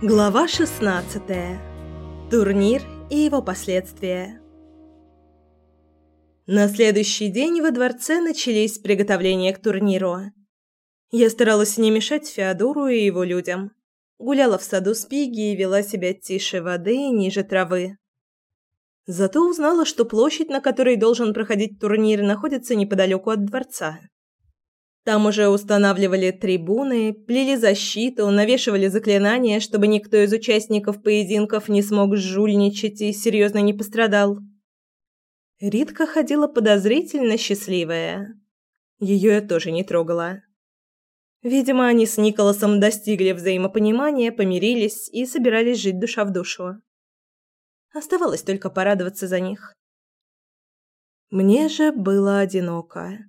Глава 16. Турнир и его последствия. На следующий день во дворце начались приготовления к турниру. Я старалась не мешать Феодору и его людям. Гуляла в саду с Пиги и вела себя тише воды и ниже травы. Зато узнала, что площадь, на которой должен проходить турнир, находится неподалеку от дворца. Там уже устанавливали трибуны, плели защиту, навешивали заклинания, чтобы никто из участников поединков не смог жульничать и серьезно не пострадал. Ритка ходила подозрительно счастливая. Ее я тоже не трогала. Видимо, они с Николасом достигли взаимопонимания, помирились и собирались жить душа в душу. Оставалось только порадоваться за них. Мне же было одиноко.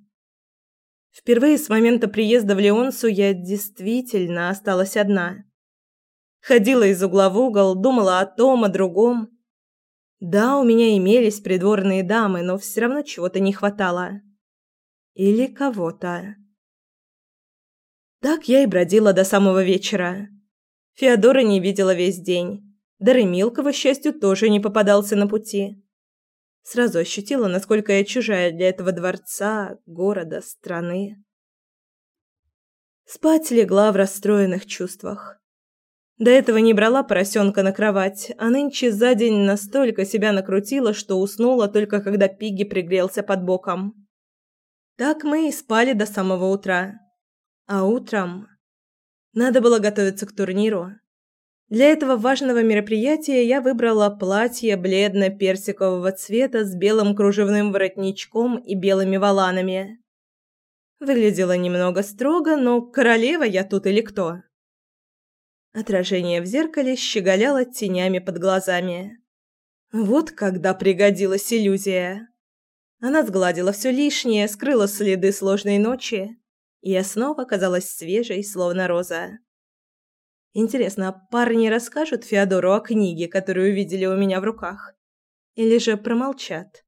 Впервые с момента приезда в Леонсу я действительно осталась одна. Ходила из угла в угол, думала о том, о другом. Да, у меня имелись придворные дамы, но все равно чего-то не хватало. Или кого-то. Так я и бродила до самого вечера. Феодора не видела весь день. Даремил, к счастью, тоже не попадался на пути. Сразу ощутила, насколько я чужая для этого дворца, города, страны. Спать легла в расстроенных чувствах. До этого не брала поросенка на кровать, а нынче за день настолько себя накрутила, что уснула только когда Пигги пригрелся под боком. Так мы и спали до самого утра. А утром надо было готовиться к турниру. Для этого важного мероприятия я выбрала платье бледно-персикового цвета с белым кружевным воротничком и белыми воланами. Выглядело немного строго, но королева я тут или кто? Отражение в зеркале щеголяло тенями под глазами. Вот когда пригодилась иллюзия. Она сгладила все лишнее, скрыла следы сложной ночи, и я снова казалась свежей, словно роза. Интересно, а парни расскажут Феодору о книге, которую увидели у меня в руках? Или же промолчат?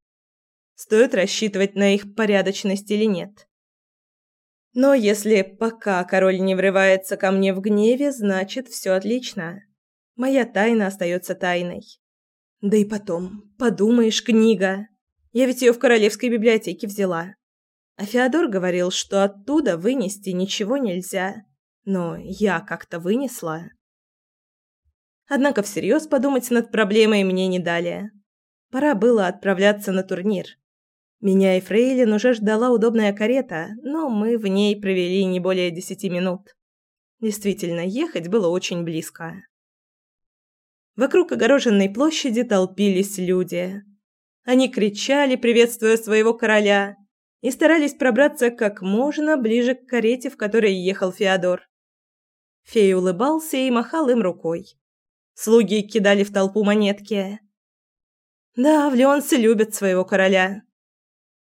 Стоит рассчитывать на их порядочность или нет? Но если пока король не врывается ко мне в гневе, значит, все отлично. Моя тайна остается тайной. Да и потом, подумаешь, книга. Я ведь ее в королевской библиотеке взяла. А Феодор говорил, что оттуда вынести ничего нельзя но я как-то вынесла. Однако всерьез подумать над проблемой мне не дали. Пора было отправляться на турнир. Меня и Фрейлин уже ждала удобная карета, но мы в ней провели не более десяти минут. Действительно, ехать было очень близко. Вокруг огороженной площади толпились люди. Они кричали, приветствуя своего короля, и старались пробраться как можно ближе к карете, в которой ехал Феодор. Фей улыбался и махал им рукой. Слуги кидали в толпу монетки. Да, в Леонсе любят своего короля.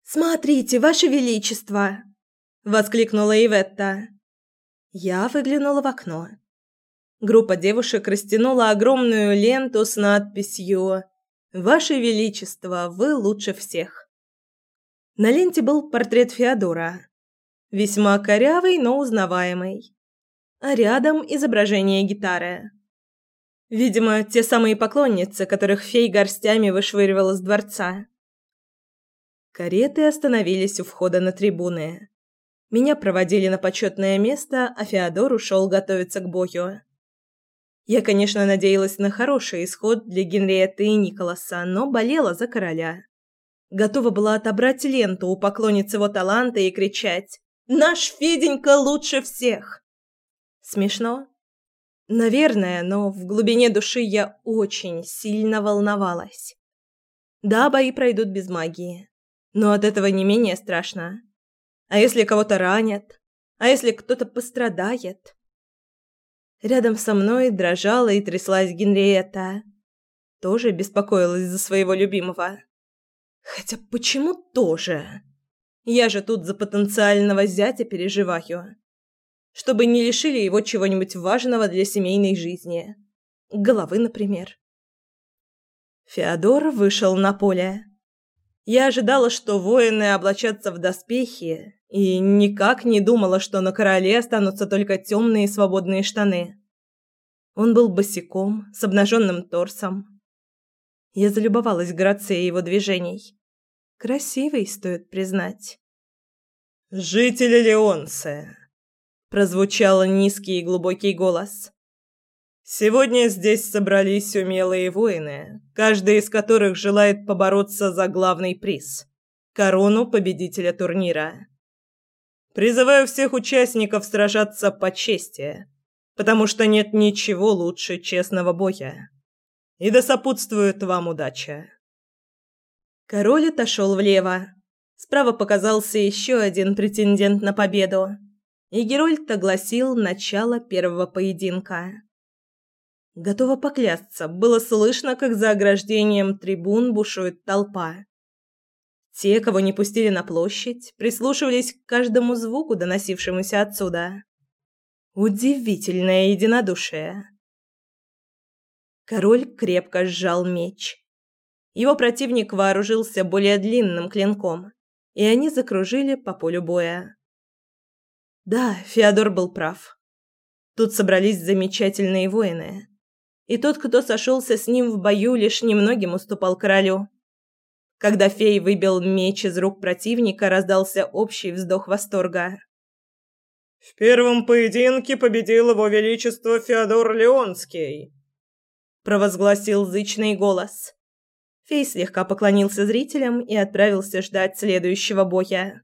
«Смотрите, ваше величество!» – воскликнула Иветта. Я выглянула в окно. Группа девушек растянула огромную ленту с надписью «Ваше Величество, вы лучше всех». На ленте был портрет Феодора. Весьма корявый, но узнаваемый а рядом изображение гитары. Видимо, те самые поклонницы, которых фей горстями вышвыривал из дворца. Кареты остановились у входа на трибуны. Меня проводили на почетное место, а Феодор ушел готовиться к бою. Я, конечно, надеялась на хороший исход для Генриетты и Николаса, но болела за короля. Готова была отобрать ленту у поклонниц его таланта и кричать «Наш Феденька лучше всех!» Смешно? Наверное, но в глубине души я очень сильно волновалась. Да, бои пройдут без магии, но от этого не менее страшно. А если кого-то ранят? А если кто-то пострадает? Рядом со мной дрожала и тряслась Генриетта. Тоже беспокоилась за своего любимого. Хотя почему тоже? Я же тут за потенциального зятя переживаю чтобы не лишили его чего-нибудь важного для семейной жизни. Головы, например. Феодор вышел на поле. Я ожидала, что воины облачатся в доспехи, и никак не думала, что на короле останутся только темные свободные штаны. Он был босиком, с обнаженным торсом. Я залюбовалась грацией его движений. Красивый, стоит признать. «Жители Леонсе!» – прозвучал низкий и глубокий голос. «Сегодня здесь собрались умелые воины, каждый из которых желает побороться за главный приз – корону победителя турнира. Призываю всех участников сражаться по чести, потому что нет ничего лучше честного боя. И да сопутствует вам удача. Король отошел влево. Справа показался еще один претендент на победу. И Герольд огласил начало первого поединка. Готова поклясться, было слышно, как за ограждением трибун бушует толпа. Те, кого не пустили на площадь, прислушивались к каждому звуку, доносившемуся отсюда. Удивительное единодушие. Король крепко сжал меч. Его противник вооружился более длинным клинком, и они закружили по полю боя. Да, Феодор был прав. Тут собрались замечательные воины. И тот, кто сошелся с ним в бою, лишь немногим уступал королю. Когда фей выбил меч из рук противника, раздался общий вздох восторга. В первом поединке победил его величество Феодор Леонский, провозгласил зычный голос. Фей слегка поклонился зрителям и отправился ждать следующего боя.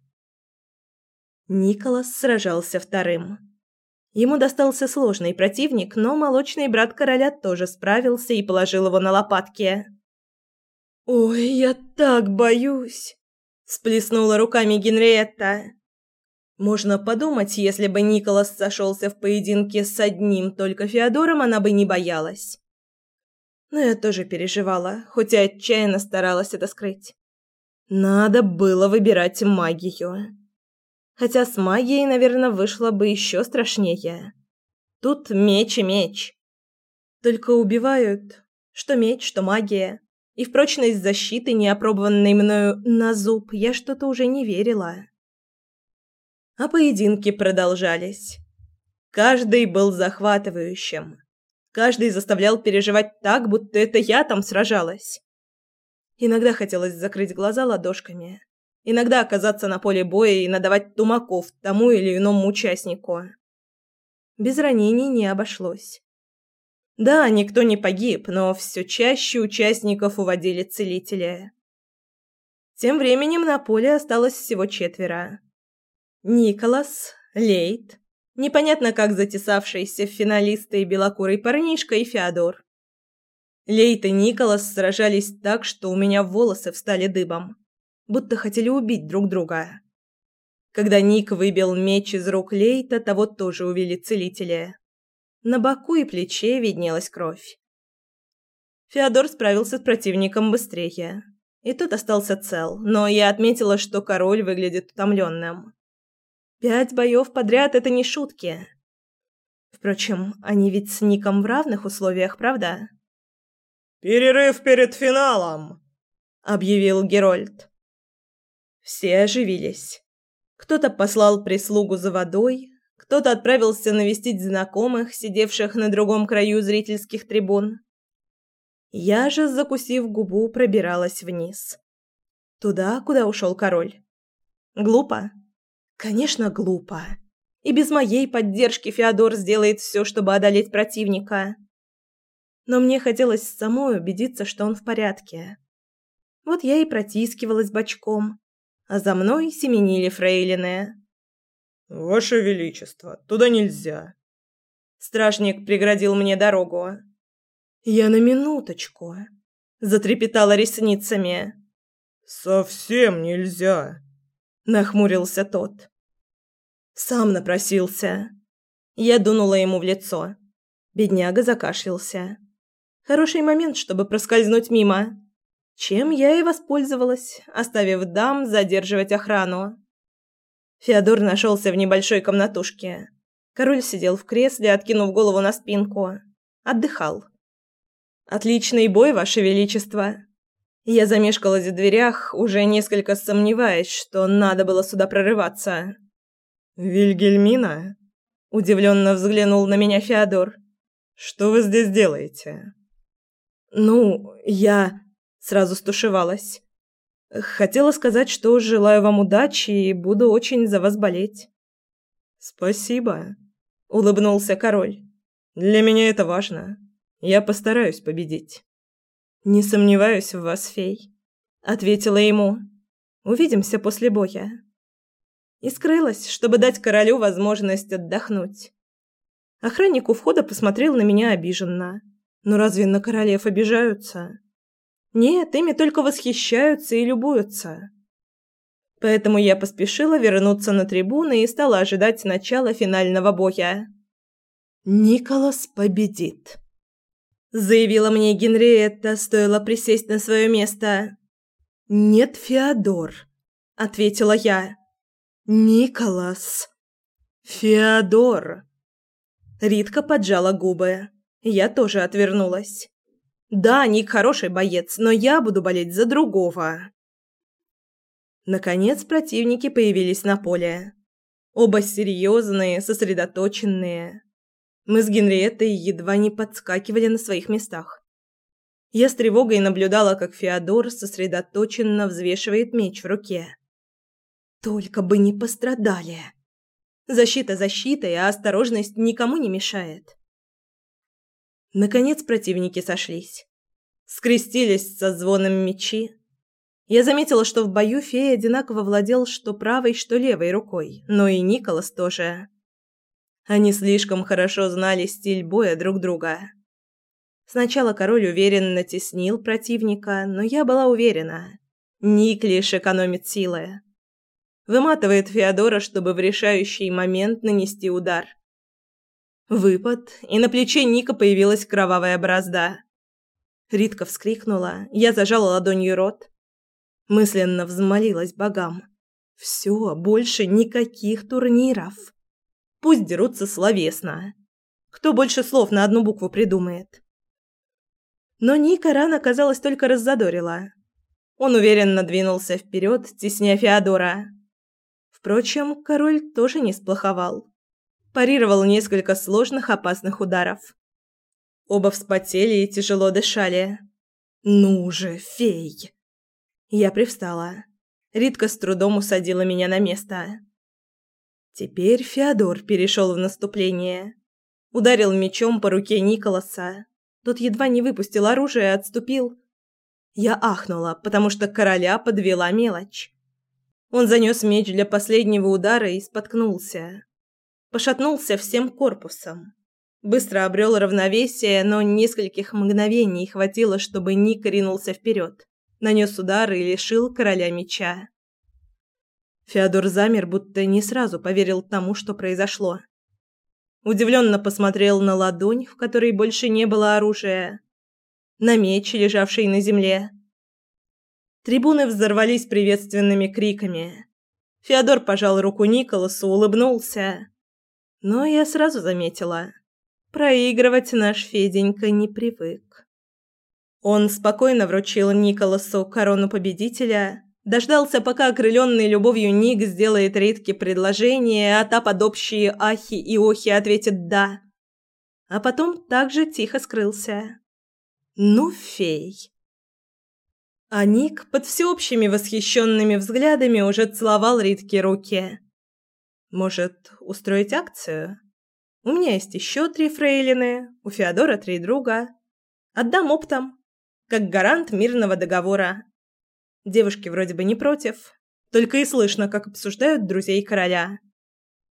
Николас сражался вторым. Ему достался сложный противник, но молочный брат короля тоже справился и положил его на лопатки. «Ой, я так боюсь!» – сплеснула руками Генриетта. Можно подумать, если бы Николас сошелся в поединке с одним только Феодором, она бы не боялась. Но я тоже переживала, хоть и отчаянно старалась это скрыть. Надо было выбирать магию. Хотя с магией, наверное, вышло бы еще страшнее. Тут меч и меч. Только убивают, что меч, что магия. И в прочность защиты, не опробованной мною на зуб, я что-то уже не верила. А поединки продолжались. Каждый был захватывающим. Каждый заставлял переживать так, будто это я там сражалась. Иногда хотелось закрыть глаза ладошками. Иногда оказаться на поле боя и надавать тумаков тому или иному участнику. Без ранений не обошлось. Да, никто не погиб, но все чаще участников уводили целители. Тем временем на поле осталось всего четверо. Николас, Лейт, непонятно как затесавшийся в финалисты и белокурый парнишка и Феодор. Лейт и Николас сражались так, что у меня волосы встали дыбом, будто хотели убить друг друга. Когда Ник выбил меч из рук Лейта, того тоже увели целители. На боку и плече виднелась кровь. Феодор справился с противником быстрее. И тот остался цел, но я отметила, что король выглядит утомленным. Пять боев подряд – это не шутки. Впрочем, они ведь с Ником в равных условиях, правда? «Перерыв перед финалом!» – объявил Герольд. Все оживились. Кто-то послал прислугу за водой, кто-то отправился навестить знакомых, сидевших на другом краю зрительских трибун. Я же, закусив губу, пробиралась вниз. Туда, куда ушел король. Глупо? Конечно, глупо. И без моей поддержки Феодор сделает все, чтобы одолеть противника. Но мне хотелось самой убедиться, что он в порядке. Вот я и протискивалась бочком, а за мной семенили фрейлины. «Ваше Величество, туда нельзя!» Стражник преградил мне дорогу. «Я на минуточку!» Затрепетала ресницами. «Совсем нельзя!» Нахмурился тот. Сам напросился. Я дунула ему в лицо. Бедняга закашлялся. Хороший момент, чтобы проскользнуть мимо. Чем я и воспользовалась, оставив дам задерживать охрану. Феодор нашелся в небольшой комнатушке. Король сидел в кресле, откинув голову на спинку. Отдыхал. «Отличный бой, Ваше Величество!» Я замешкалась в дверях, уже несколько сомневаясь, что надо было сюда прорываться. «Вильгельмина?» – удивленно взглянул на меня Феодор. «Что вы здесь делаете?» «Ну, я...» – сразу стушевалась. «Хотела сказать, что желаю вам удачи и буду очень за вас болеть». «Спасибо», – улыбнулся король. «Для меня это важно. Я постараюсь победить». «Не сомневаюсь в вас, фей», — ответила ему. «Увидимся после боя». И скрылась, чтобы дать королю возможность отдохнуть. Охранник у входа посмотрел на меня обиженно. «Ну разве на королев обижаются?» «Нет, ими только восхищаются и любуются». Поэтому я поспешила вернуться на трибуны и стала ожидать начала финального боя. «Николас победит» заявила мне Генриетта, стоило присесть на свое место. Нет, Феодор, ответила я. Николас. Феодор. Ритка поджала губы. Я тоже отвернулась. Да, Ник хороший боец, но я буду болеть за другого. Наконец противники появились на поле. Оба серьезные, сосредоточенные. Мы с Генриеттой едва не подскакивали на своих местах. Я с тревогой наблюдала, как Феодор сосредоточенно взвешивает меч в руке. Только бы не пострадали. Защита защитой, а осторожность никому не мешает. Наконец противники сошлись. Скрестились со звоном мечи. Я заметила, что в бою фея одинаково владел что правой, что левой рукой, но и Николас тоже. Они слишком хорошо знали стиль боя друг друга. Сначала король уверенно теснил противника, но я была уверена. Ник лишь экономит силы. Выматывает Феодора, чтобы в решающий момент нанести удар. Выпад, и на плече Ника появилась кровавая борозда. Ритка вскрикнула, я зажала ладонью рот. Мысленно взмолилась богам. «Все, больше никаких турниров!» Пусть дерутся словесно. Кто больше слов на одну букву придумает? Но Ника рано, казалось, только раззадорила. Он уверенно двинулся вперед, тесня Феодора. Впрочем, король тоже не сплоховал. Парировал несколько сложных опасных ударов. Оба вспотели и тяжело дышали. «Ну же, фей!» Я привстала. Ритка с трудом усадила меня на место. Теперь Феодор перешел в наступление. Ударил мечом по руке Николаса. Тот едва не выпустил оружие и отступил. Я ахнула, потому что короля подвела мелочь. Он занес меч для последнего удара и споткнулся. Пошатнулся всем корпусом. Быстро обрел равновесие, но нескольких мгновений хватило, чтобы Ник ринулся вперед, нанес удар и лишил короля меча. Феодор замер, будто не сразу поверил тому, что произошло. Удивленно посмотрел на ладонь, в которой больше не было оружия, на меч, лежавший на земле. Трибуны взорвались приветственными криками. Феодор пожал руку Николасу, улыбнулся. Но я сразу заметила, проигрывать наш Феденька не привык. Он спокойно вручил Николасу корону победителя Дождался, пока окрыленный любовью Ник сделает Ритке предложение, а та под общие ахи и охи ответит «да». А потом также тихо скрылся. «Ну, фей!» А Ник под всеобщими восхищенными взглядами уже целовал Ритке руки. «Может, устроить акцию? У меня есть еще три фрейлины, у Феодора три друга. Отдам оптом, как гарант мирного договора». Девушки вроде бы не против, только и слышно, как обсуждают друзей короля.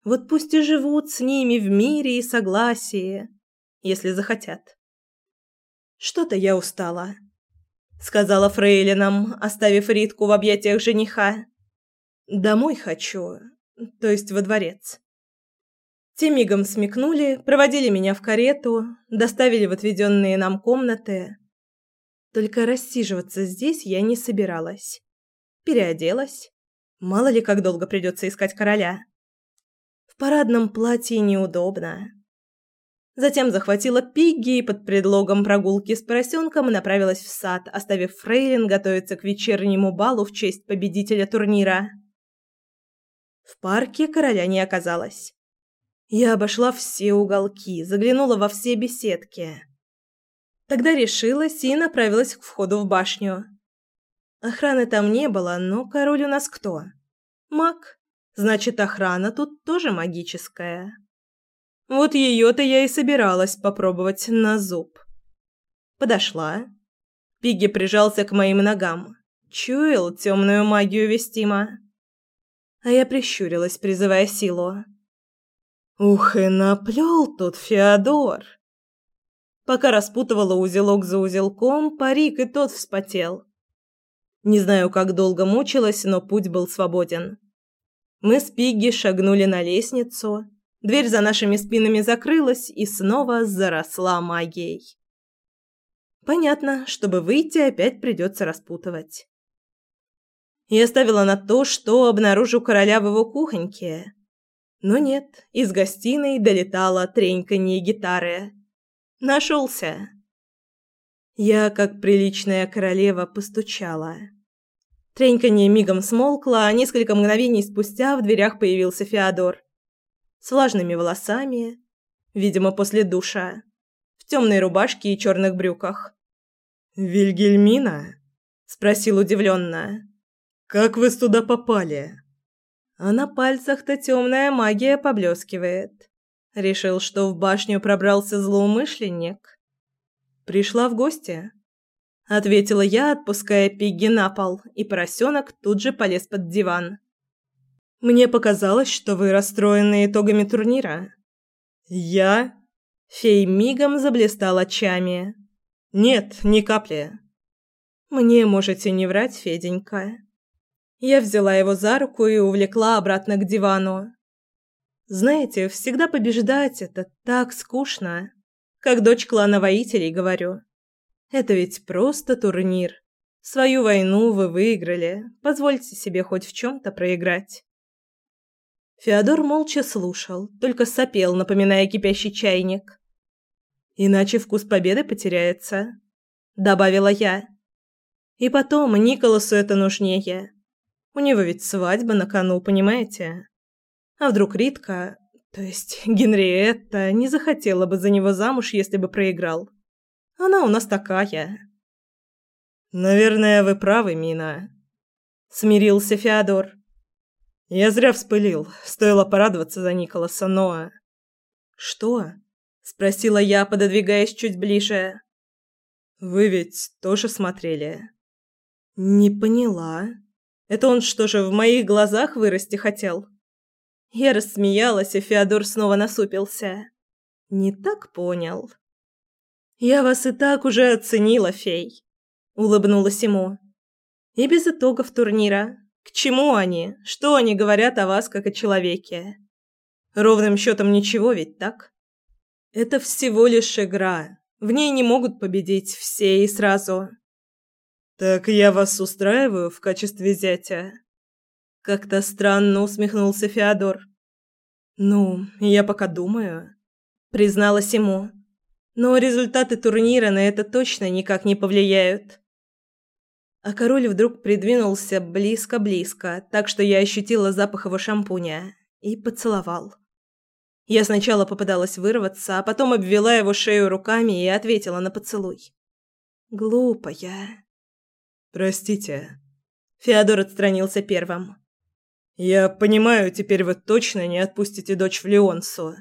Вот пусть и живут с ними в мире и согласии, если захотят. Что-то я устала, сказала фрейлинам, оставив Ритку в объятиях жениха. Домой хочу, то есть во дворец. Те мигом смекнули, проводили меня в карету, доставили в отведенные нам комнаты, только рассиживаться здесь я не собиралась. Переоделась. Мало ли, как долго придется искать короля. В парадном платье неудобно. Затем захватила Пигги и под предлогом прогулки с поросенком направилась в сад, оставив Фрейлин готовиться к вечернему балу в честь победителя турнира. В парке короля не оказалось. Я обошла все уголки, заглянула во все беседки. Тогда решилась и направилась к входу в башню. Охраны там не было, но король у нас кто? Маг. Значит, охрана тут тоже магическая. Вот ее-то я и собиралась попробовать на зуб. Подошла. Пиги прижался к моим ногам. Чуял темную магию Вестима. А я прищурилась, призывая силу. Ух, и наплел тут Феодор. Пока распутывала узелок за узелком, парик и тот вспотел. Не знаю, как долго мучилась, но путь был свободен. Мы с Пигги шагнули на лестницу. Дверь за нашими спинами закрылась и снова заросла магией. Понятно, чтобы выйти, опять придется распутывать. Я ставила на то, что обнаружу короля в его кухоньке. Но нет, из гостиной долетала треньканье гитары. Нашелся. Я, как приличная королева, постучала. Треньканье мигом смолкло, а несколько мгновений спустя в дверях появился Феодор. С влажными волосами, видимо, после душа, в темной рубашке и черных брюках. «Вильгельмина?» – спросил удивленно. «Как вы туда попали?» А на пальцах-то темная магия поблескивает. Решил, что в башню пробрался злоумышленник. Пришла в гости. Ответила я, отпуская Пигги на пол, и поросенок тут же полез под диван. Мне показалось, что вы расстроены итогами турнира. Я? Фей мигом заблистал очами. Нет, ни капли. Мне можете не врать, Феденька. Я взяла его за руку и увлекла обратно к дивану. Знаете, всегда побеждать это так скучно. Как дочь клана воителей говорю. Это ведь просто турнир. Свою войну вы выиграли. Позвольте себе хоть в чем-то проиграть. Феодор молча слушал, только сопел, напоминая кипящий чайник. Иначе вкус победы потеряется, добавила я. И потом Николасу это нужнее. У него ведь свадьба на кону, понимаете? А вдруг Ритка, то есть Генриетта, не захотела бы за него замуж, если бы проиграл? Она у нас такая. Наверное, вы правы, Мина, смирился Феодор. Я зря вспылил. Стоило порадоваться за Николаса, но Что? спросила я, пододвигаясь чуть ближе. Вы ведь тоже смотрели? Не поняла. Это он что же, в моих глазах вырасти хотел? Я рассмеялась, и Феодор снова насупился. Не так понял. Я вас и так уже оценила, фей, улыбнулась ему. И без итогов турнира. К чему они? Что они говорят о вас как о человеке? Ровным счетом ничего ведь, так? Это всего лишь игра. В ней не могут победить все и сразу. Так я вас устраиваю в качестве зятя. Как-то странно усмехнулся Феодор. Ну, я пока думаю, призналась ему. Но результаты турнира на это точно никак не повлияют. А король вдруг придвинулся близко-близко, так что я ощутила запах его шампуня и поцеловал. Я сначала попыталась вырваться, а потом обвела его шею руками и ответила на поцелуй. Глупая. Простите. Феодор отстранился первым. Я понимаю, теперь вы точно не отпустите дочь в Леонсу.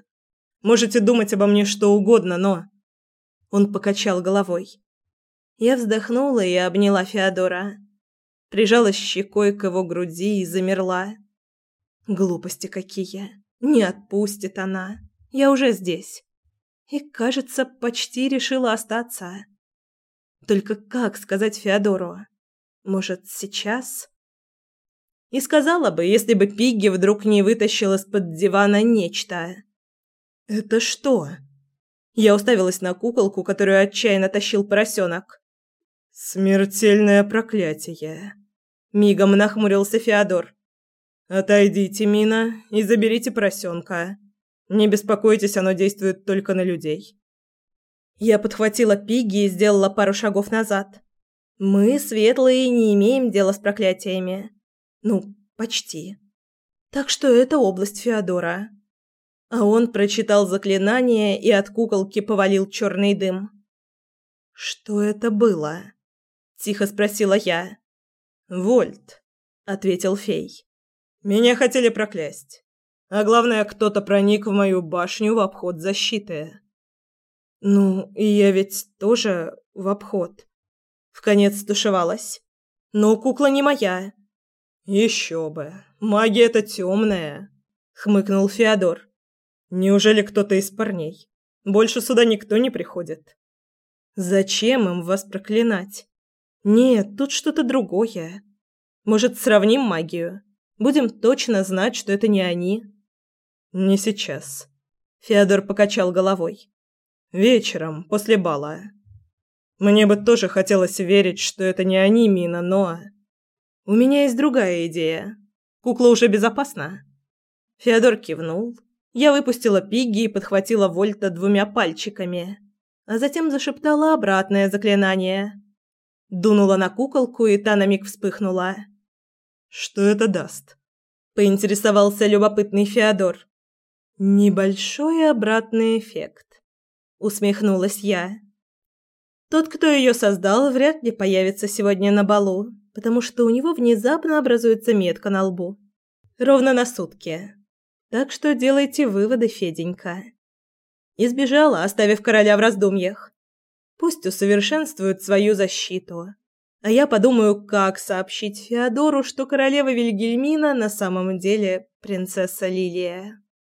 Можете думать обо мне что угодно, но Он покачал головой. Я вздохнула и обняла Феодора. Прижалась щекой к его груди и замерла. Глупости какие. Не отпустит она. Я уже здесь. И, кажется, почти решила остаться. Только как сказать Феодору? Может, сейчас? И сказала бы, если бы Пигги вдруг не вытащил из-под дивана нечто. «Это что?» Я уставилась на куколку, которую отчаянно тащил поросенок. «Смертельное проклятие!» Мигом нахмурился Феодор. «Отойдите, Мина, и заберите поросенка. Не беспокойтесь, оно действует только на людей. Я подхватила Пигги и сделала пару шагов назад. Мы, светлые, не имеем дела с проклятиями. Ну, почти. Так что это область Феодора. А он прочитал заклинание и от куколки повалил черный дым. «Что это было?» – тихо спросила я. «Вольт», – ответил фей. «Меня хотели проклясть. А главное, кто-то проник в мою башню в обход защиты». «Ну, и я ведь тоже в обход». Вконец стушевалась. «Но кукла не моя». «Еще бы. Магия это темная», — хмыкнул Феодор. Неужели кто-то из парней? Больше сюда никто не приходит. Зачем им вас проклинать? Нет, тут что-то другое. Может, сравним магию? Будем точно знать, что это не они. Не сейчас. Феодор покачал головой. Вечером, после бала. Мне бы тоже хотелось верить, что это не они, Мина, но... У меня есть другая идея. Кукла уже безопасна? Феодор кивнул, я выпустила Пигги и подхватила Вольта двумя пальчиками, а затем зашептала обратное заклинание. Дунула на куколку, и та на миг вспыхнула. «Что это даст?» – поинтересовался любопытный Феодор. «Небольшой обратный эффект», – усмехнулась я. Тот, кто ее создал, вряд ли появится сегодня на балу, потому что у него внезапно образуется метка на лбу. Ровно на сутки. Так что делайте выводы, Феденька. Избежала, оставив короля в раздумьях. Пусть усовершенствует свою защиту. А я подумаю, как сообщить Феодору, что королева Вильгельмина на самом деле принцесса Лилия.